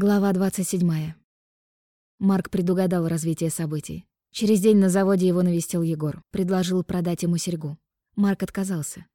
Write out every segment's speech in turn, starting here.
Глава 27. Марк предугадал развитие событий. Через день на заводе его навестил Егор, предложил продать ему серьгу. Марк отказался.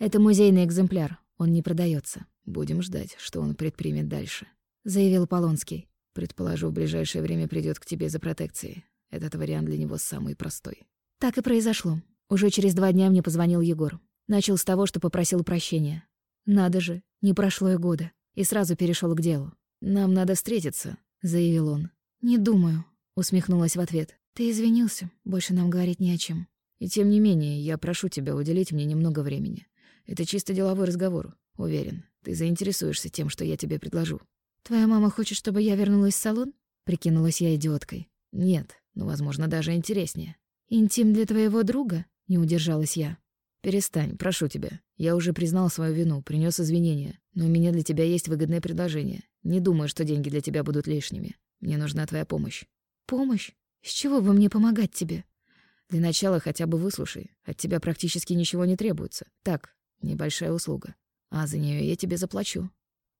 «Это музейный экземпляр, он не продается. Будем ждать, что он предпримет дальше», — заявил Полонский. «Предположу, в ближайшее время придет к тебе за протекцией. Этот вариант для него самый простой». Так и произошло. Уже через два дня мне позвонил Егор. Начал с того, что попросил прощения. Надо же, не прошло и года. И сразу перешел к делу. «Нам надо встретиться», — заявил он. «Не думаю», — усмехнулась в ответ. «Ты извинился, больше нам говорить не о чем». «И тем не менее, я прошу тебя уделить мне немного времени. Это чисто деловой разговор. Уверен, ты заинтересуешься тем, что я тебе предложу». «Твоя мама хочет, чтобы я вернулась в салон?» — прикинулась я идиоткой. «Нет, но, возможно, даже интереснее». «Интим для твоего друга?» — не удержалась я. «Перестань, прошу тебя. Я уже признал свою вину, принес извинения. Но у меня для тебя есть выгодное предложение. Не думаю, что деньги для тебя будут лишними. Мне нужна твоя помощь». «Помощь? С чего бы мне помогать тебе?» «Для начала хотя бы выслушай. От тебя практически ничего не требуется. Так, небольшая услуга. А за нее я тебе заплачу».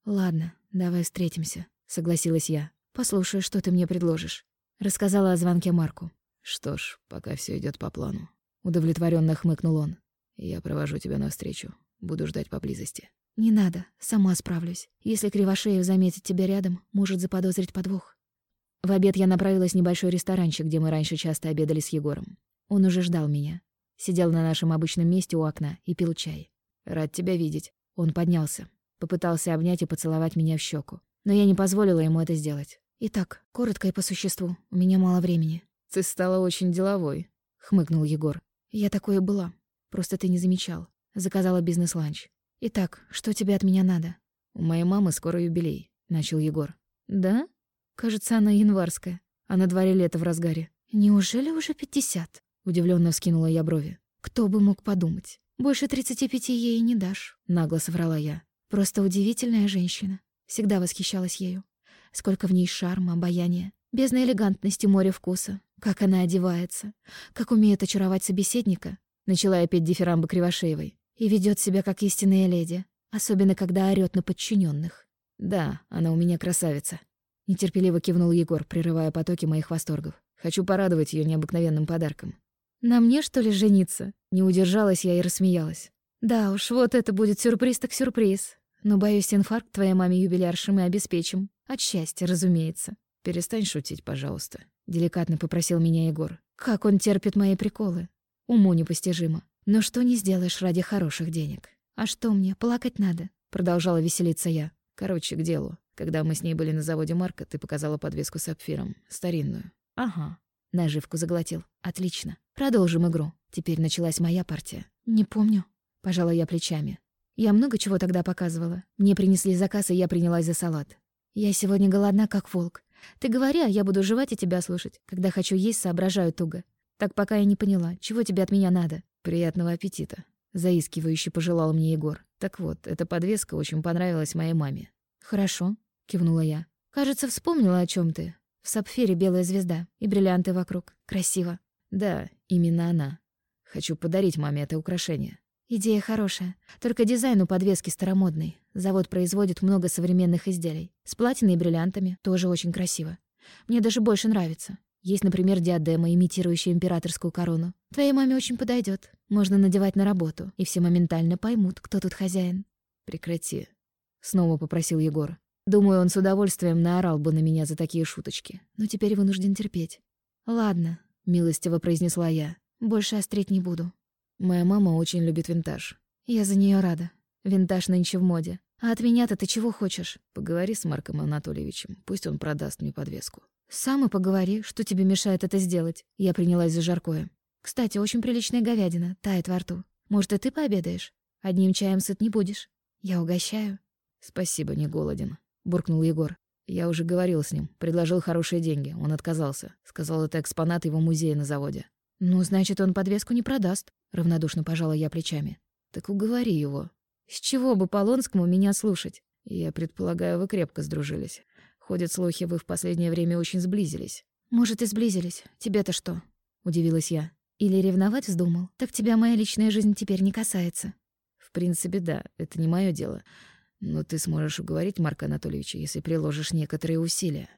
«Ладно, давай встретимся», — согласилась я. «Послушаю, что ты мне предложишь». Рассказала о звонке Марку. «Что ж, пока все идет по плану», — удовлетворенно хмыкнул он. Я провожу тебя навстречу. Буду ждать поблизости. Не надо, сама справлюсь. Если Кривошеев заметит тебя рядом, может заподозрить подвох. В обед я направилась в небольшой ресторанчик, где мы раньше часто обедали с Егором. Он уже ждал меня. Сидел на нашем обычном месте у окна и пил чай. «Рад тебя видеть». Он поднялся. Попытался обнять и поцеловать меня в щеку, Но я не позволила ему это сделать. Итак, коротко и по существу. У меня мало времени. «Ты стала очень деловой», — хмыкнул Егор. «Я такой и была. Просто ты не замечал. Заказала бизнес-ланч. Итак, что тебе от меня надо? У моей мамы скоро юбилей, начал Егор. Да? Кажется, она январская, а на дворе лето в разгаре. Неужели уже пятьдесят? Удивленно вскинула я брови. Кто бы мог подумать? Больше тридцати пяти ей не дашь, нагло соврала я. Просто удивительная женщина. Всегда восхищалась ею. Сколько в ней шарма, обаяния, бездна элегантности, море вкуса. Как она одевается, как умеет очаровать собеседника, Начала я петь дифирамбы Кривошеевой. И ведет себя как истинная леди, особенно когда орёт на подчиненных. «Да, она у меня красавица», — нетерпеливо кивнул Егор, прерывая потоки моих восторгов. «Хочу порадовать ее необыкновенным подарком». «На мне, что ли, жениться?» Не удержалась я и рассмеялась. «Да уж, вот это будет сюрприз так сюрприз. Но, боюсь, инфаркт твоей маме юбилярши мы обеспечим. От счастья, разумеется». «Перестань шутить, пожалуйста», — деликатно попросил меня Егор. «Как он терпит мои приколы. Уму непостижимо. Но что не сделаешь ради хороших денег? А что мне, плакать надо? Продолжала веселиться я. Короче, к делу. Когда мы с ней были на заводе Марка, ты показала подвеску с сапфиром. Старинную. Ага. Наживку заглотил. Отлично. Продолжим игру. Теперь началась моя партия. Не помню. Пожала я плечами. Я много чего тогда показывала. Мне принесли заказ, и я принялась за салат. Я сегодня голодна, как волк. Ты говори, а я буду жевать и тебя слушать. Когда хочу есть, соображаю туго. Так пока я не поняла, чего тебе от меня надо? Приятного аппетита. Заискивающе пожелал мне Егор. Так вот, эта подвеска очень понравилась моей маме. Хорошо, кивнула я. Кажется, вспомнила о чем ты. В сапфире белая звезда и бриллианты вокруг. Красиво. Да, именно она. Хочу подарить маме это украшение. Идея хорошая. Только дизайн у подвески старомодный. Завод производит много современных изделий. С платиной и бриллиантами тоже очень красиво. Мне даже больше нравится. Есть, например, диадема, имитирующая императорскую корону. Твоей маме очень подойдет. Можно надевать на работу, и все моментально поймут, кто тут хозяин. Прекрати. Снова попросил Егор. Думаю, он с удовольствием наорал бы на меня за такие шуточки, но теперь вынужден терпеть. Ладно, милостиво произнесла я. Больше острить не буду. Моя мама очень любит винтаж. Я за нее рада. Винтаж нынче в моде. А от меня-то ты чего хочешь? Поговори с Марком Анатольевичем. Пусть он продаст мне подвеску. «Сам и поговори, что тебе мешает это сделать?» Я принялась за жаркое. «Кстати, очень приличная говядина, тает во рту. Может, и ты пообедаешь? Одним чаем сыт не будешь. Я угощаю». «Спасибо, не голоден», — буркнул Егор. «Я уже говорил с ним, предложил хорошие деньги. Он отказался. Сказал, это экспонат его музея на заводе». «Ну, значит, он подвеску не продаст», — равнодушно пожала я плечами. «Так уговори его». «С чего бы Полонскому меня слушать?» «Я предполагаю, вы крепко сдружились. Ходят слухи, вы в последнее время очень сблизились. Может, и сблизились. Тебе-то что? Удивилась я. Или ревновать вздумал? Так тебя моя личная жизнь теперь не касается. В принципе, да, это не мое дело. Но ты сможешь уговорить Марка Анатольевича, если приложишь некоторые усилия.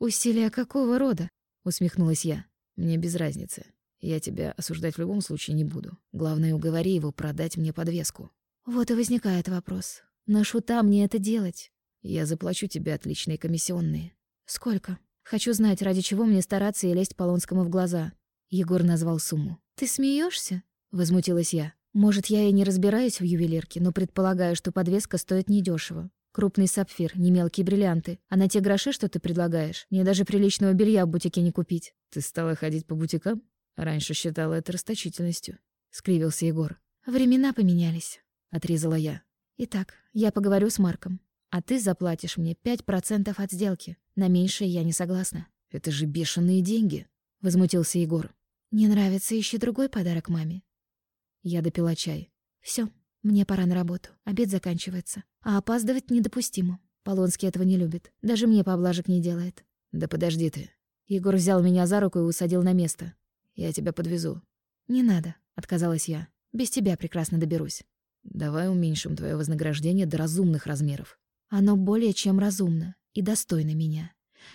Усилия какого рода? усмехнулась я. Мне без разницы. Я тебя осуждать в любом случае не буду. Главное, уговори его продать мне подвеску. Вот и возникает вопрос. На шута мне это делать? Я заплачу тебе отличные комиссионные. Сколько? Хочу знать, ради чего мне стараться и лезть Полонскому в глаза. Егор назвал сумму. Ты смеешься? возмутилась я. Может, я и не разбираюсь в ювелирке, но предполагаю, что подвеска стоит недешево. Крупный сапфир, не мелкие бриллианты. А на те гроши, что ты предлагаешь, мне даже приличного белья в бутике не купить. Ты стала ходить по бутикам? Раньше считала это расточительностью. Скривился Егор. Времена поменялись, отрезала я. Итак, я поговорю с Марком. А ты заплатишь мне пять процентов от сделки. На меньшее я не согласна. Это же бешеные деньги, возмутился Егор. Не нравится, ищи другой подарок маме. Я допила чай. Все, мне пора на работу. Обед заканчивается. А опаздывать недопустимо. Полонский этого не любит. Даже мне поблажек не делает. Да подожди ты. Егор взял меня за руку и усадил на место. Я тебя подвезу. Не надо, отказалась я. Без тебя прекрасно доберусь. Давай уменьшим твое вознаграждение до разумных размеров. Оно более чем разумно и достойно меня.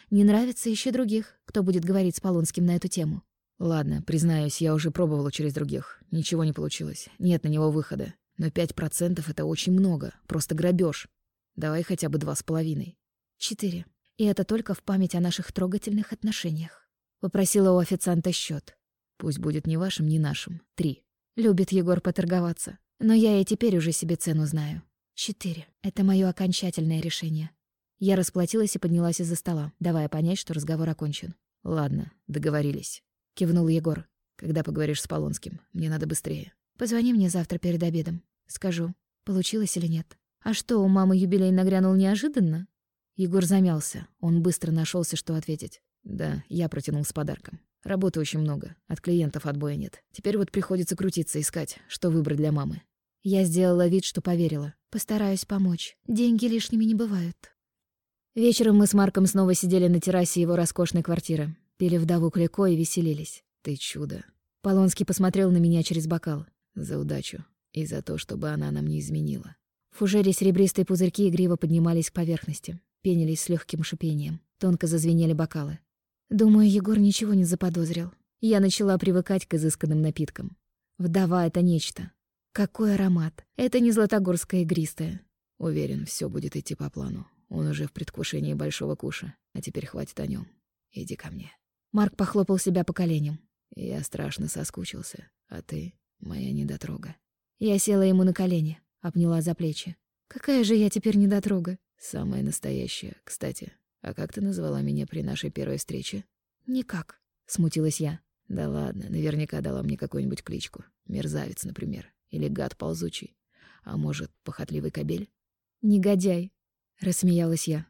Не нравится еще других, кто будет говорить с Полонским на эту тему. Ладно, признаюсь, я уже пробовала через других. Ничего не получилось. Нет на него выхода. Но пять процентов — это очень много. Просто грабеж. Давай хотя бы два с половиной. Четыре. И это только в память о наших трогательных отношениях. Попросила у официанта счет. Пусть будет ни вашим, ни нашим. Три. Любит Егор поторговаться. Но я и теперь уже себе цену знаю. Четыре. Это мое окончательное решение. Я расплатилась и поднялась из-за стола, давая понять, что разговор окончен. «Ладно, договорились». — кивнул Егор. «Когда поговоришь с Полонским, мне надо быстрее». «Позвони мне завтра перед обедом. Скажу, получилось или нет. А что, у мамы юбилей нагрянул неожиданно?» Егор замялся. Он быстро нашелся, что ответить. «Да, я протянул с подарком. Работы очень много, от клиентов отбоя нет. Теперь вот приходится крутиться, искать, что выбрать для мамы». Я сделала вид, что поверила. Постараюсь помочь. Деньги лишними не бывают. Вечером мы с Марком снова сидели на террасе его роскошной квартиры. Пили вдову Клико и веселились. «Ты чудо!» Полонский посмотрел на меня через бокал. «За удачу. И за то, чтобы она нам не изменила». В фужере серебристые пузырьки игриво поднимались к поверхности. Пенились с легким шипением. Тонко зазвенели бокалы. Думаю, Егор ничего не заподозрил. Я начала привыкать к изысканным напиткам. Вдова — это нечто. Какой аромат! Это не златогорская игристая. Уверен, все будет идти по плану. Он уже в предвкушении большого куша. А теперь хватит о нем. Иди ко мне. Марк похлопал себя по коленям. Я страшно соскучился, а ты моя недотрога. Я села ему на колени, обняла за плечи. Какая же я теперь недотрога? Самая настоящая, кстати. А как ты назвала меня при нашей первой встрече? Никак, смутилась я. Да ладно, наверняка дала мне какую-нибудь кличку. Мерзавец, например, или гад ползучий. А может, похотливый кобель? Негодяй, рассмеялась я.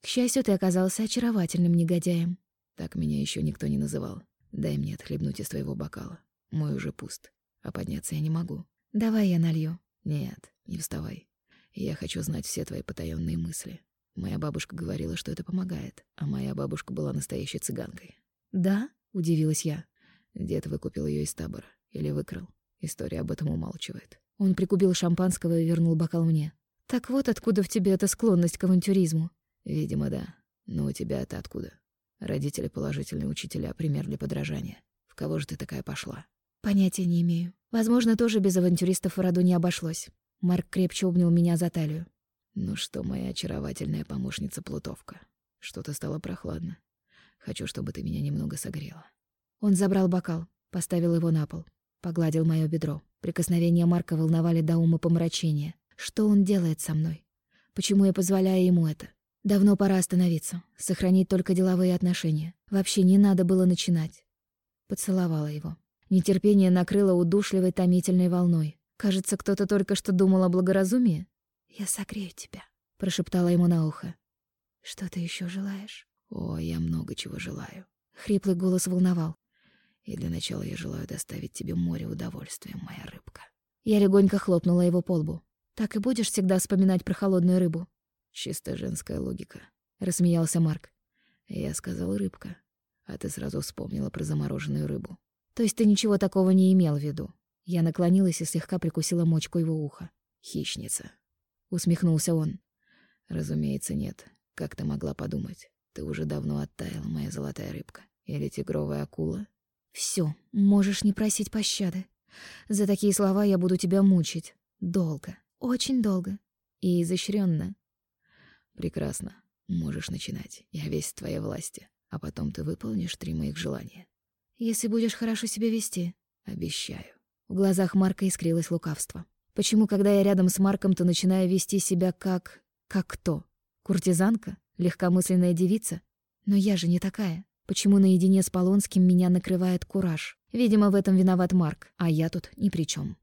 К счастью, ты оказался очаровательным негодяем. Так меня еще никто не называл. Дай мне отхлебнуть из твоего бокала. Мой уже пуст, а подняться я не могу. Давай я налью. Нет, не вставай. Я хочу знать все твои потаённые мысли. Моя бабушка говорила, что это помогает, а моя бабушка была настоящей цыганкой. Да? удивилась я. Дед выкупил ее из табора или выкрал. История об этом умалчивает. Он прикупил шампанского и вернул бокал мне. Так вот откуда в тебе эта склонность к авантюризму? Видимо, да. Но у тебя это откуда? Родители положительные учителя, пример для подражания. В кого же ты такая пошла? Понятия не имею. Возможно, тоже без авантюристов в роду не обошлось. Марк крепче обнял меня за талию. Ну что, моя очаровательная помощница Плутовка, что-то стало прохладно. Хочу, чтобы ты меня немного согрела. Он забрал бокал, поставил его на пол, погладил моё бедро. Прикосновения Марка волновали до ума помрачения. Что он делает со мной? Почему я позволяю ему это? Давно пора остановиться, сохранить только деловые отношения. Вообще не надо было начинать. Поцеловала его. Нетерпение накрыло удушливой томительной волной. Кажется, кто-то только что думал о благоразумии. «Я согрею тебя», — прошептала ему на ухо. «Что ты еще желаешь?» «О, я много чего желаю». Хриплый голос волновал. «И для начала я желаю доставить тебе море удовольствия, моя рыбка». Я легонько хлопнула его по лбу. «Так и будешь всегда вспоминать про холодную рыбу?» Чисто женская логика, рассмеялся Марк. Я сказал рыбка, а ты сразу вспомнила про замороженную рыбу. То есть ты ничего такого не имел в виду? Я наклонилась и слегка прикусила мочку его уха. Хищница, усмехнулся он. Разумеется, нет. Как ты могла подумать? Ты уже давно оттаяла, моя золотая рыбка. Или тигровая акула? Все, можешь не просить пощады. За такие слова я буду тебя мучить. Долго, очень долго. И изощренно. Прекрасно. Можешь начинать. Я весь в твоей власти. А потом ты выполнишь три моих желания. Если будешь хорошо себя вести. Обещаю. В глазах Марка искрилось лукавство. Почему, когда я рядом с Марком, то начинаю вести себя как... как кто? Куртизанка? Легкомысленная девица? Но я же не такая. Почему наедине с Полонским меня накрывает кураж? Видимо, в этом виноват Марк, а я тут ни при чем.